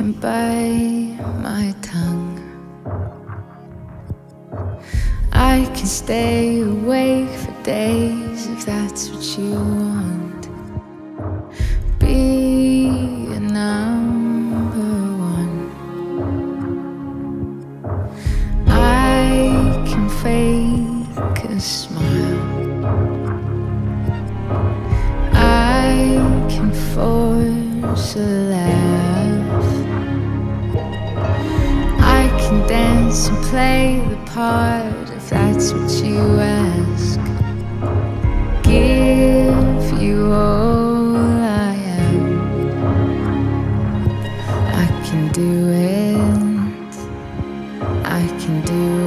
can bite my tongue. I can stay awake for days if that's what you want. Be a number one. I can fake a smile. I can force a laugh. Can dance and play the part if that's what you ask. Give you all I am. I can do it. I can do it.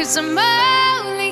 Cause I'm only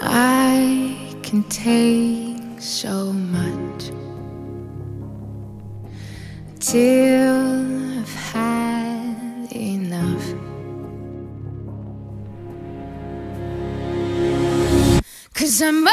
I can take so much till I've had enough. Cause I'm